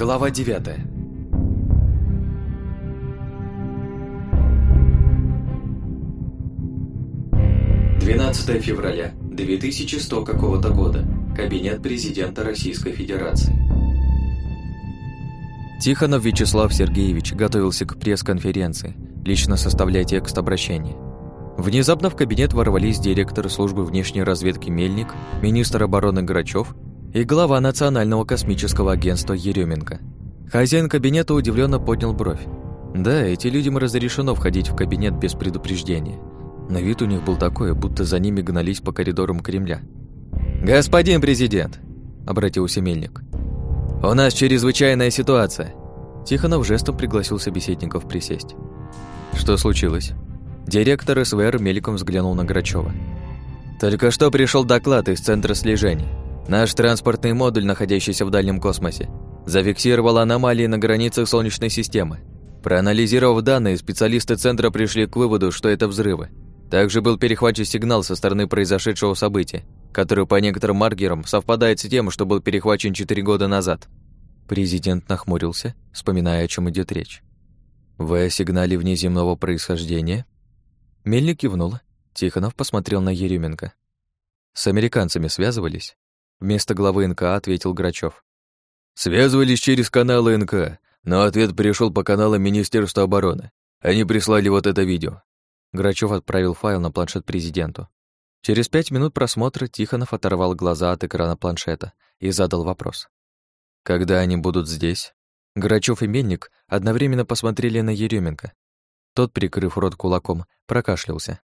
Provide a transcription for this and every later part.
Глава 9 12 февраля 2100 какого-то года. Кабинет президента Российской Федерации. Тихонов Вячеслав Сергеевич готовился к пресс-конференции, лично составляя текст обращения. Внезапно в кабинет ворвались директор службы внешней разведки Мельник, министр обороны Грачев и глава Национального космического агентства Еременко. Хозяин кабинета удивленно поднял бровь. Да, эти людям разрешено входить в кабинет без предупреждения. На вид у них был такой, будто за ними гнались по коридорам Кремля. «Господин президент!» – обратился Мельник. «У нас чрезвычайная ситуация!» Тихонов жестом пригласил собеседников присесть. «Что случилось?» Директор СВР мельком взглянул на Грачева. «Только что пришел доклад из Центра слежения. Наш транспортный модуль, находящийся в дальнем космосе, зафиксировал аномалии на границах Солнечной системы. Проанализировав данные, специалисты Центра пришли к выводу, что это взрывы. Также был перехвачен сигнал со стороны произошедшего события, который по некоторым маркерам совпадает с тем, что был перехвачен 4 года назад. Президент нахмурился, вспоминая, о чем идет речь. «Вы о сигнале внеземного происхождения?» Мельник кивнул. Тихонов посмотрел на Еременко. «С американцами связывались?» Вместо главы НК ответил Грачев. «Связывались через каналы НК, но ответ пришел по каналам Министерства обороны. Они прислали вот это видео». Грачев отправил файл на планшет президенту. Через пять минут просмотра Тихонов оторвал глаза от экрана планшета и задал вопрос. «Когда они будут здесь?» Грачев и Мельник одновременно посмотрели на Еременко. Тот, прикрыв рот кулаком, прокашлялся.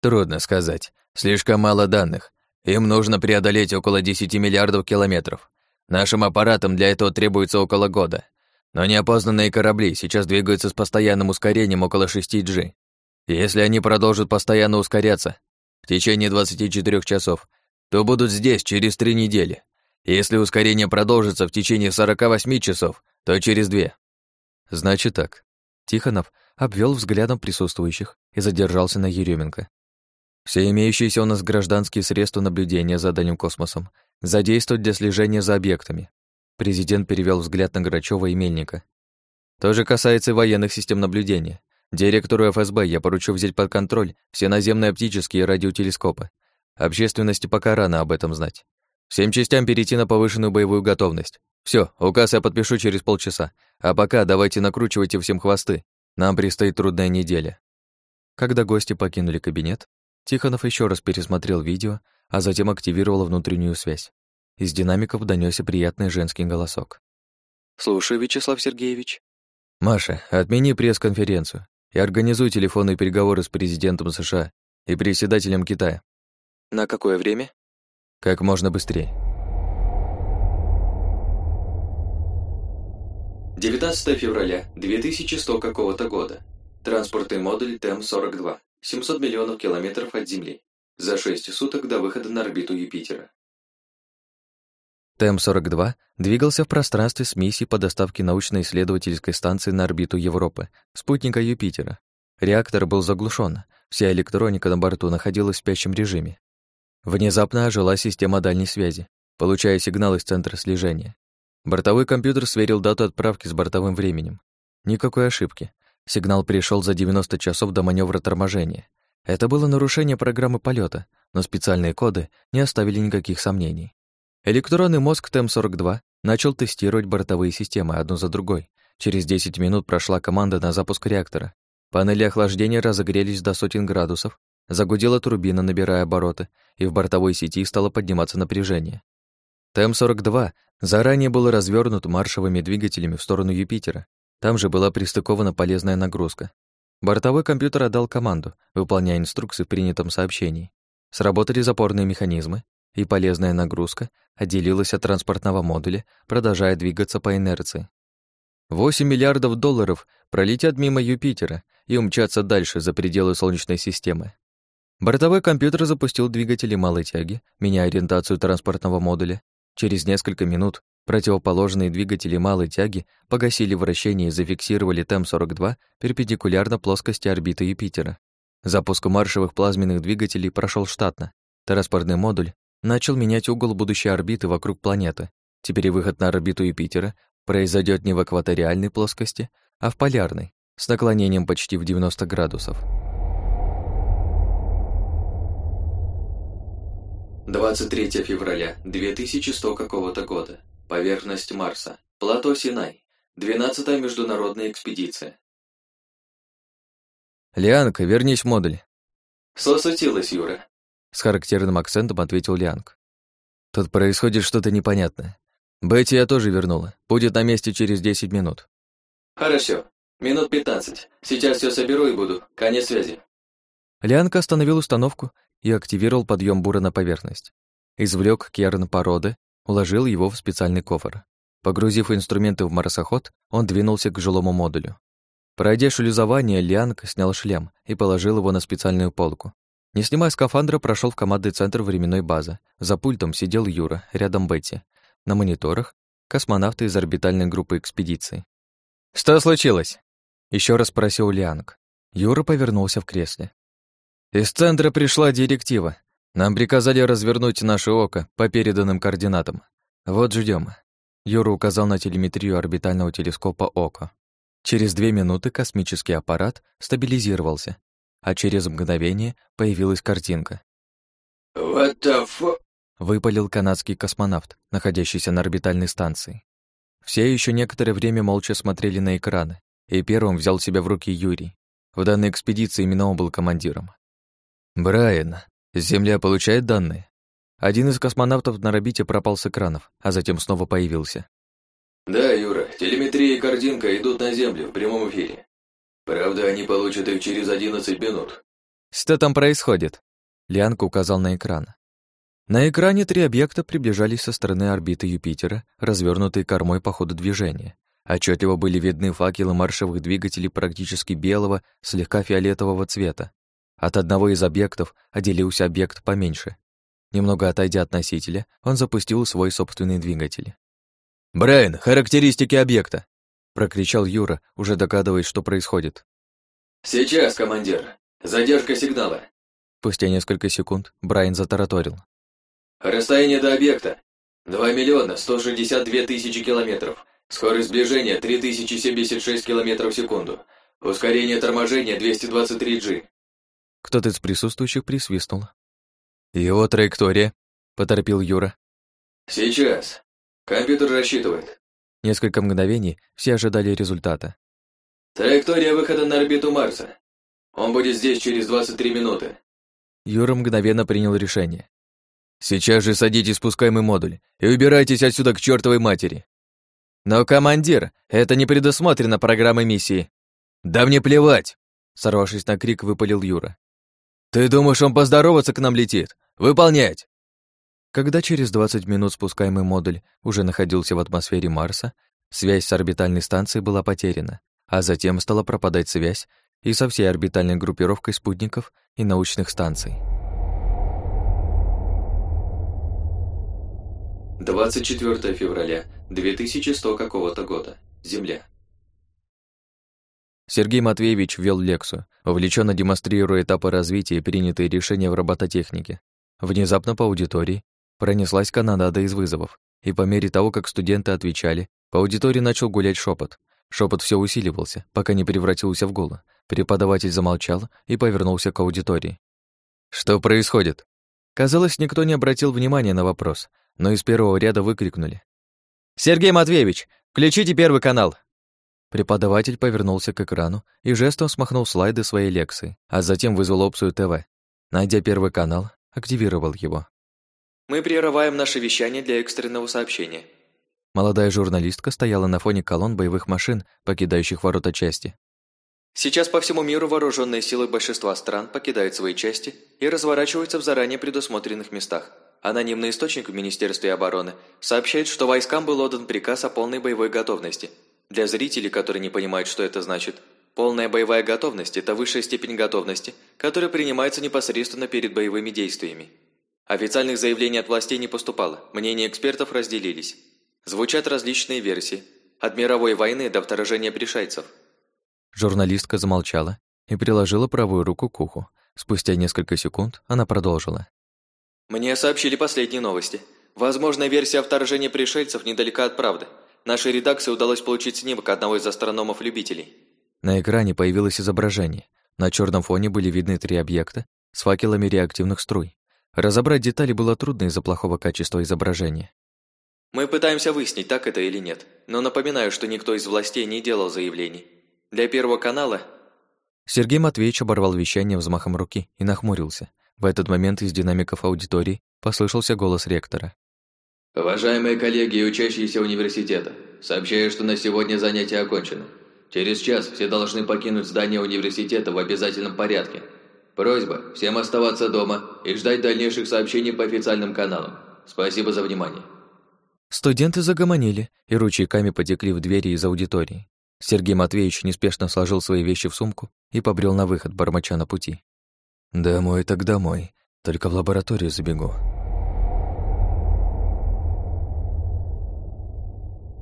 «Трудно сказать. Слишком мало данных. Им нужно преодолеть около 10 миллиардов километров. Нашим аппаратам для этого требуется около года. Но неопознанные корабли сейчас двигаются с постоянным ускорением около 6G. Если они продолжат постоянно ускоряться в течение 24 часов, то будут здесь через три недели. Если ускорение продолжится в течение 48 часов, то через две. Значит так. Тихонов обвел взглядом присутствующих и задержался на Еременко. Все имеющиеся у нас гражданские средства наблюдения за дальним космосом задействовать для слежения за объектами. Президент перевел взгляд на Грачева и Мельника. То же касается и военных систем наблюдения. Директору ФСБ я поручу взять под контроль все наземные оптические радиотелескопы. Общественности пока рано об этом знать. Всем частям перейти на повышенную боевую готовность. Все, указ я подпишу через полчаса. А пока давайте накручивайте всем хвосты. Нам предстоит трудная неделя. Когда гости покинули кабинет, Тихонов еще раз пересмотрел видео, а затем активировал внутреннюю связь. Из динамиков донесся приятный женский голосок. «Слушаю, Вячеслав Сергеевич». «Маша, отмени пресс-конференцию и организуй телефонные переговоры с президентом США и председателем Китая. На какое время? Как можно быстрее. 19 февраля 2100 какого-то года. Транспортный модуль ТЭМ-42. 700 миллионов километров от Земли. За 6 суток до выхода на орбиту Юпитера. ТЭМ-42 двигался в пространстве с миссией по доставке научно-исследовательской станции на орбиту Европы, спутника Юпитера. Реактор был заглушен, вся электроника на борту находилась в спящем режиме. Внезапно ожила система дальней связи, получая сигнал из центра слежения. Бортовой компьютер сверил дату отправки с бортовым временем. Никакой ошибки. Сигнал пришел за 90 часов до маневра торможения. Это было нарушение программы полета, но специальные коды не оставили никаких сомнений. Электронный мозг ТЭМ-42 начал тестировать бортовые системы одну за другой. Через 10 минут прошла команда на запуск реактора. Панели охлаждения разогрелись до сотен градусов, загудела турбина, набирая обороты, и в бортовой сети стало подниматься напряжение. ТЭМ-42 заранее был развернут маршевыми двигателями в сторону Юпитера. Там же была пристыкована полезная нагрузка. Бортовой компьютер отдал команду, выполняя инструкции в принятом сообщении. Сработали запорные механизмы, и полезная нагрузка отделилась от транспортного модуля, продолжая двигаться по инерции. 8 миллиардов долларов пролетят мимо Юпитера и умчатся дальше, за пределы Солнечной системы. Бортовой компьютер запустил двигатели малой тяги, меняя ориентацию транспортного модуля. Через несколько минут противоположные двигатели малой тяги погасили вращение и зафиксировали ТЭМ-42 перпендикулярно плоскости орбиты Юпитера. Запуск маршевых плазменных двигателей прошел штатно. Транспортный модуль начал менять угол будущей орбиты вокруг планеты. Теперь выход на орбиту Юпитера произойдет не в экваториальной плоскости, а в полярной, с наклонением почти в 90 градусов. 23 февраля 2100 какого-то года. Поверхность Марса. Плато Синай. 12-я международная экспедиция. «Лианка, вернись в модуль». «Что случилось, Юра?» С характерным акцентом ответил Лианг. «Тут происходит что-то непонятное. Бетти я тоже вернула. Будет на месте через 10 минут». «Хорошо. Минут 15. Сейчас все соберу и буду. Конец связи». Лианка остановил установку и активировал подъем бура на поверхность. Извлек керн породы, уложил его в специальный кофр. Погрузив инструменты в марсоход, он двинулся к жилому модулю. Пройдя шлюзование, Лианг снял шлем и положил его на специальную полку. Не снимая скафандра, прошел в командный центр временной базы. За пультом сидел Юра, рядом Бетти. На мониторах — космонавты из орбитальной группы экспедиции. «Что случилось?» Еще раз спросил Лианг. Юра повернулся в кресле. Из центра пришла директива. Нам приказали развернуть наше око по переданным координатам. Вот ждем. Юра указал на телеметрию орбитального телескопа ОКО. Через две минуты космический аппарат стабилизировался, а через мгновение появилась картинка. «What the fuck?» — выпалил канадский космонавт, находящийся на орбитальной станции. Все еще некоторое время молча смотрели на экраны, и первым взял себя в руки Юрий. В данной экспедиции именно он был командиром. «Брайан, Земля получает данные?» Один из космонавтов на орбите пропал с экранов, а затем снова появился. «Да, Юра, телеметрия и картинка идут на Землю в прямом эфире. Правда, они получат их через 11 минут». «Что там происходит?» Лианка указал на экран. На экране три объекта приближались со стороны орбиты Юпитера, развернутые кормой по ходу движения. Отчетливо были видны факелы маршевых двигателей практически белого, слегка фиолетового цвета, от одного из объектов отделился объект поменьше. Немного отойдя от носителя, он запустил свой собственный двигатель. «Брайан, характеристики объекта!» — прокричал Юра, уже догадываясь, что происходит. «Сейчас, командир. Задержка сигнала». Спустя несколько секунд Брайан затараторил. «Расстояние до объекта. 2 миллиона 162 тысячи километров. Скорость сближения 3076 километров в секунду. Ускорение торможения 223 G. Кто-то из присутствующих присвистнул. «Его траектория», — поторопил Юра. «Сейчас. Компьютер рассчитывает». Несколько мгновений все ожидали результата. «Траектория выхода на орбиту Марса. Он будет здесь через 23 минуты». Юра мгновенно принял решение. «Сейчас же садитесь в спускаемый модуль и убирайтесь отсюда к чертовой матери». «Но, командир, это не предусмотрено программой миссии». «Да мне плевать!» Сорвавшись на крик, выпалил Юра. «Ты думаешь, он поздороваться к нам летит? Выполнять!» Когда через 20 минут спускаемый модуль уже находился в атмосфере Марса, связь с орбитальной станцией была потеряна, а затем стала пропадать связь и со всей орбитальной группировкой спутников и научных станций. 24 февраля 2100 какого-то года. Земля. Сергей Матвеевич вел лекцию, увлеченно демонстрируя этапы развития и принятые решения в робототехнике. Внезапно по аудитории пронеслась канонада из вызовов, и по мере того, как студенты отвечали, по аудитории начал гулять шепот. Шепот все усиливался, пока не превратился в гул. Преподаватель замолчал и повернулся к аудитории. «Что происходит?» Казалось, никто не обратил внимания на вопрос, но из первого ряда выкрикнули. «Сергей Матвеевич, включите первый канал!» Преподаватель повернулся к экрану и жестом смахнул слайды своей лекции, а затем вызвал опцию ТВ. Найдя первый канал, активировал его. «Мы прерываем наше вещание для экстренного сообщения». Молодая журналистка стояла на фоне колонн боевых машин, покидающих ворота части. Сейчас по всему миру вооруженные силы большинства стран покидают свои части и разворачиваются в заранее предусмотренных местах. Анонимный источник в Министерстве обороны сообщает, что войскам был отдан приказ о полной боевой готовности – для зрителей, которые не понимают, что это значит, полная боевая готовность – это высшая степень готовности, которая принимается непосредственно перед боевыми действиями. Официальных заявлений от властей не поступало, мнения экспертов разделились. Звучат различные версии, от мировой войны до вторжения пришельцев. Журналистка замолчала и приложила правую руку к уху. Спустя несколько секунд она продолжила. «Мне сообщили последние новости. Возможная версия о вторжении пришельцев недалека от правды – Нашей редакции удалось получить снимок одного из астрономов-любителей». На экране появилось изображение. На черном фоне были видны три объекта с факелами реактивных струй. Разобрать детали было трудно из-за плохого качества изображения. Мы пытаемся выяснить, так это или нет, но напоминаю, что никто из властей не делал заявлений. Для Первого канала... Сергей Матвеевич оборвал вещание взмахом руки и нахмурился. В этот момент из динамиков аудитории послышался голос ректора. «Уважаемые коллеги и учащиеся университета, сообщаю, что на сегодня занятие окончено. Через час все должны покинуть здание университета в обязательном порядке. Просьба всем оставаться дома и ждать дальнейших сообщений по официальным каналам. Спасибо за внимание». Студенты загомонили и ручейками потекли в двери из аудитории. Сергей Матвеевич неспешно сложил свои вещи в сумку и побрел на выход, бормоча на пути. «Домой так домой, только в лабораторию забегу».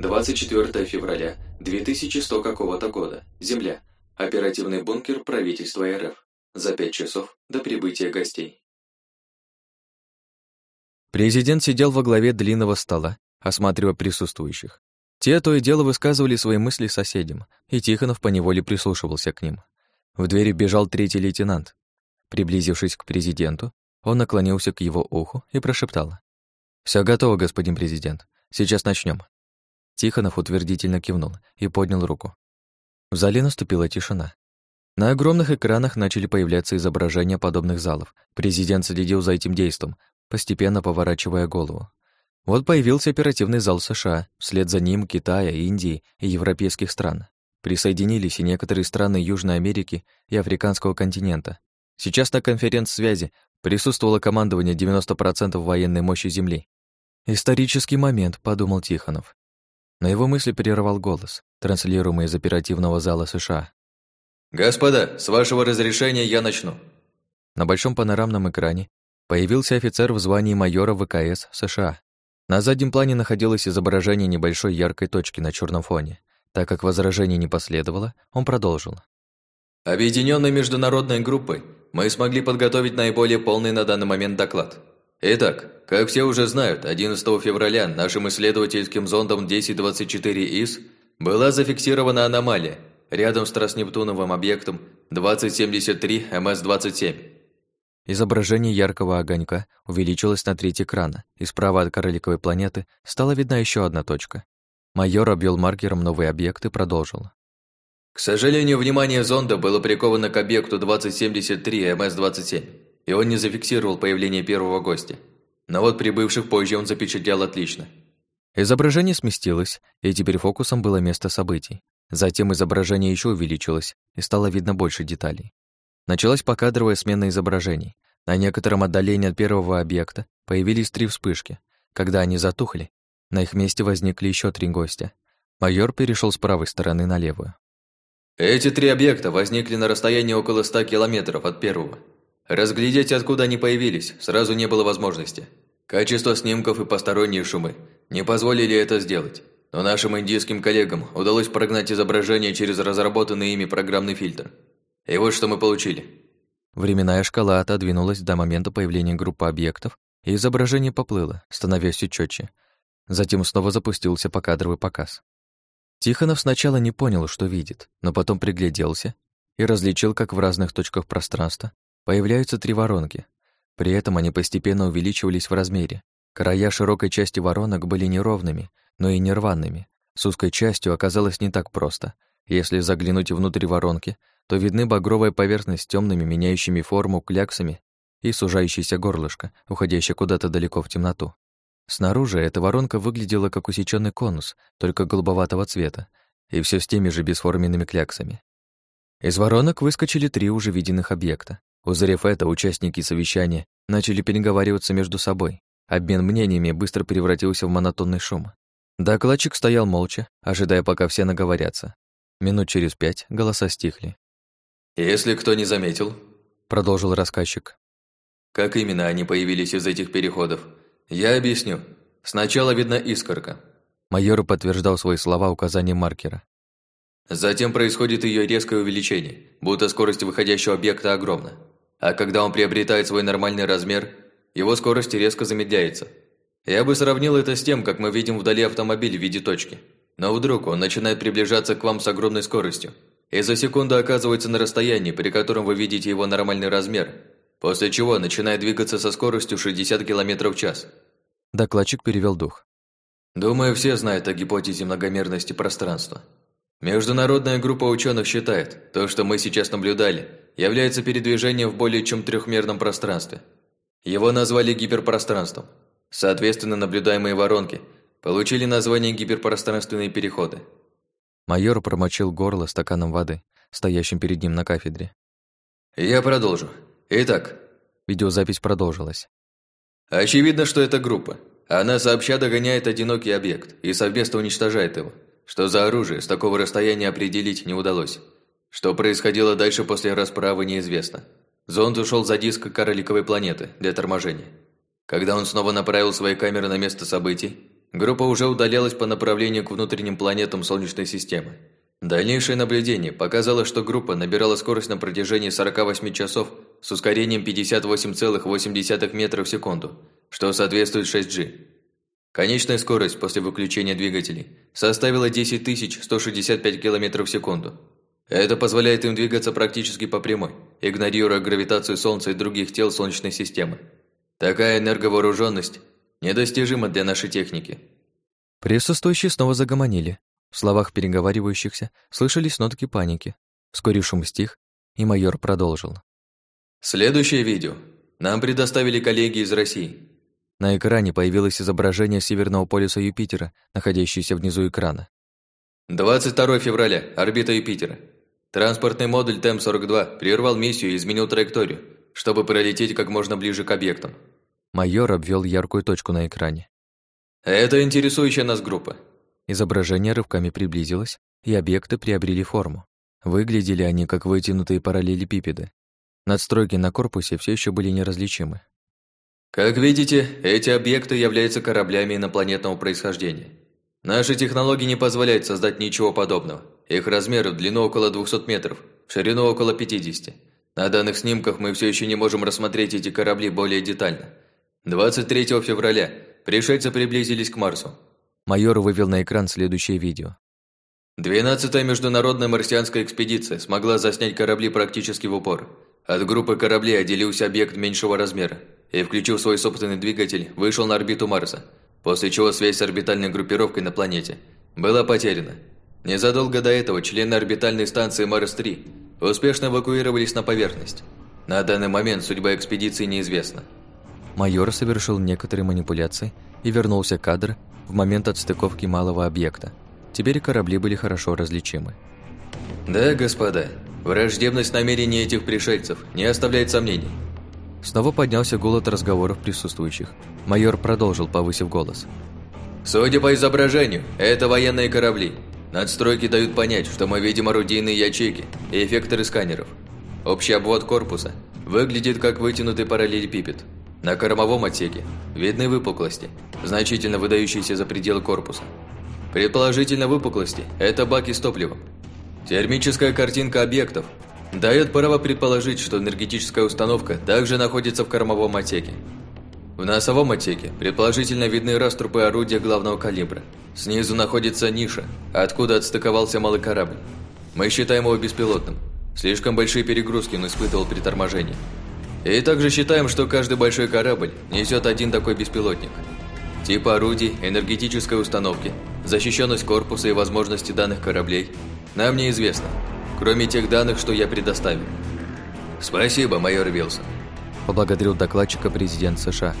24 февраля 2100 какого-то года. Земля. Оперативный бункер правительства РФ. За пять часов до прибытия гостей. Президент сидел во главе длинного стола, осматривая присутствующих. Те то и дело высказывали свои мысли соседям, и Тихонов поневоле прислушивался к ним. В двери бежал третий лейтенант. Приблизившись к президенту, он наклонился к его уху и прошептал. «Все готово, господин президент. Сейчас начнем. Тихонов утвердительно кивнул и поднял руку. В зале наступила тишина. На огромных экранах начали появляться изображения подобных залов. Президент следил за этим действом, постепенно поворачивая голову. Вот появился оперативный зал США, вслед за ним Китая, Индии и европейских стран. Присоединились и некоторые страны Южной Америки и Африканского континента. Сейчас на конференц-связи присутствовало командование 90% военной мощи Земли. «Исторический момент», — подумал Тихонов. Но его мысли прервал голос, транслируемый из оперативного зала США. «Господа, с вашего разрешения я начну». На большом панорамном экране появился офицер в звании майора ВКС США. На заднем плане находилось изображение небольшой яркой точки на черном фоне. Так как возражений не последовало, он продолжил. Объединенной международной группой мы смогли подготовить наиболее полный на данный момент доклад. Итак, как все уже знают, 11 февраля нашим исследовательским зондом 1024ИС была зафиксирована аномалия рядом с Транснептуновым объектом 2073 МС-27. Изображение яркого огонька увеличилось на треть экрана, и справа от карликовой планеты стала видна еще одна точка. Майор обвел маркером новый объект и продолжил. К сожалению, внимание зонда было приковано к объекту 2073 МС-27 и он не зафиксировал появление первого гостя. Но вот прибывших позже он запечатлел отлично. Изображение сместилось, и теперь фокусом было место событий. Затем изображение еще увеличилось, и стало видно больше деталей. Началась покадровая смена изображений. На некотором отдалении от первого объекта появились три вспышки. Когда они затухли, на их месте возникли еще три гостя. Майор перешел с правой стороны на левую. Эти три объекта возникли на расстоянии около 100 километров от первого. Разглядеть, откуда они появились, сразу не было возможности. Качество снимков и посторонние шумы не позволили это сделать. Но нашим индийским коллегам удалось прогнать изображение через разработанный ими программный фильтр. И вот что мы получили. Временная шкала отодвинулась до момента появления группы объектов, и изображение поплыло, становясь все четче. Затем снова запустился покадровый показ. Тихонов сначала не понял, что видит, но потом пригляделся и различил, как в разных точках пространства Появляются три воронки. При этом они постепенно увеличивались в размере. Края широкой части воронок были неровными, но и нерванными. С узкой частью оказалось не так просто. Если заглянуть внутрь воронки, то видны багровая поверхность с темными, меняющими форму кляксами и сужающееся горлышко, уходящее куда-то далеко в темноту. Снаружи эта воронка выглядела как усеченный конус, только голубоватого цвета, и все с теми же бесформенными кляксами. Из воронок выскочили три уже виденных объекта. Узрев это, участники совещания начали переговариваться между собой. Обмен мнениями быстро превратился в монотонный шум. Докладчик стоял молча, ожидая, пока все наговорятся. Минут через пять голоса стихли. «Если кто не заметил», — продолжил рассказчик, «как именно они появились из этих переходов, я объясню. Сначала видна искорка». Майор подтверждал свои слова указанием маркера. Затем происходит ее резкое увеличение, будто скорость выходящего объекта огромна. А когда он приобретает свой нормальный размер, его скорость резко замедляется. Я бы сравнил это с тем, как мы видим вдали автомобиль в виде точки. но вдруг он начинает приближаться к вам с огромной скоростью и за секунду оказывается на расстоянии, при котором вы видите его нормальный размер, после чего начинает двигаться со скоростью 60 км в час. Докладчик перевел дух. Думаю, все знают о гипотезе многомерности пространства. Международная группа ученых считает, то, что мы сейчас наблюдали, является передвижением в более чем трехмерном пространстве. Его назвали гиперпространством. Соответственно, наблюдаемые воронки получили название гиперпространственные переходы. Майор промочил горло стаканом воды, стоящим перед ним на кафедре. Я продолжу. Итак, видеозапись продолжилась. Очевидно, что это группа. Она сообща догоняет одинокий объект и совместно уничтожает его. Что за оружие с такого расстояния определить не удалось. Что происходило дальше после расправы, неизвестно. Зонд ушел за диск короликовой планеты для торможения. Когда он снова направил свои камеры на место событий, группа уже удалялась по направлению к внутренним планетам Солнечной системы. Дальнейшее наблюдение показало, что группа набирала скорость на протяжении 48 часов с ускорением 58,8 метров в секунду, что соответствует 6G. Конечная скорость после выключения двигателей составила 10 165 км в секунду. Это позволяет им двигаться практически по прямой, игнорируя гравитацию Солнца и других тел Солнечной системы. Такая энерговооруженность недостижима для нашей техники. Присутствующие снова загомонили. В словах переговаривающихся слышались нотки паники. Вскоре шум стих, и майор продолжил. Следующее видео. Нам предоставили коллеги из России. На экране появилось изображение северного полюса Юпитера, находящееся внизу экрана. 22 февраля. Орбита Юпитера. Транспортный модуль ТЭМ-42 прервал миссию и изменил траекторию, чтобы пролететь как можно ближе к объектам. Майор обвел яркую точку на экране. Это интересующая нас группа. Изображение рывками приблизилось, и объекты приобрели форму. Выглядели они как вытянутые параллелепипеды. Надстройки на корпусе все еще были неразличимы. Как видите, эти объекты являются кораблями инопланетного происхождения. Наши технологии не позволяют создать ничего подобного. Их размер в длину около 200 метров, в ширину около 50. На данных снимках мы все еще не можем рассмотреть эти корабли более детально. 23 февраля пришельцы приблизились к Марсу. Майор вывел на экран следующее видео. 12-я международная марсианская экспедиция смогла заснять корабли практически в упор. От группы кораблей отделился объект меньшего размера и, включив свой собственный двигатель, вышел на орбиту Марса, после чего связь с орбитальной группировкой на планете была потеряна. Незадолго до этого члены орбитальной станции Марс-3 успешно эвакуировались на поверхность. На данный момент судьба экспедиции неизвестна. Майор совершил некоторые манипуляции и вернулся кадр в момент отстыковки малого объекта. Теперь корабли были хорошо различимы. «Да, господа, враждебность намерений этих пришельцев не оставляет сомнений». Снова поднялся голод разговоров присутствующих. Майор продолжил, повысив голос. «Судя по изображению, это военные корабли. Надстройки дают понять, что мы видим орудийные ячейки и эффекторы сканеров. Общий обвод корпуса выглядит как вытянутый параллелепипед. На кормовом отсеке видны выпуклости, значительно выдающиеся за пределы корпуса. Предположительно выпуклости – это баки с топливом. Термическая картинка объектов дает право предположить, что энергетическая установка также находится в кормовом отсеке. В носовом отсеке предположительно видны раструпы орудия главного калибра. Снизу находится ниша, откуда отстыковался малый корабль. Мы считаем его беспилотным. Слишком большие перегрузки он испытывал при торможении. И также считаем, что каждый большой корабль несет один такой беспилотник. Тип орудий, энергетической установки, защищенность корпуса и возможности данных кораблей нам неизвестно, кроме тех данных, что я предоставил. Спасибо, майор Вилсон. Поблагодарил докладчика президент США.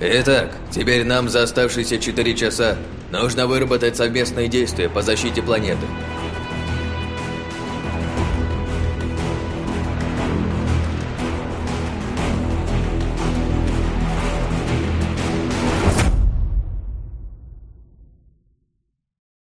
Итак, теперь нам за оставшиеся 4 часа нужно выработать совместные действия по защите планеты.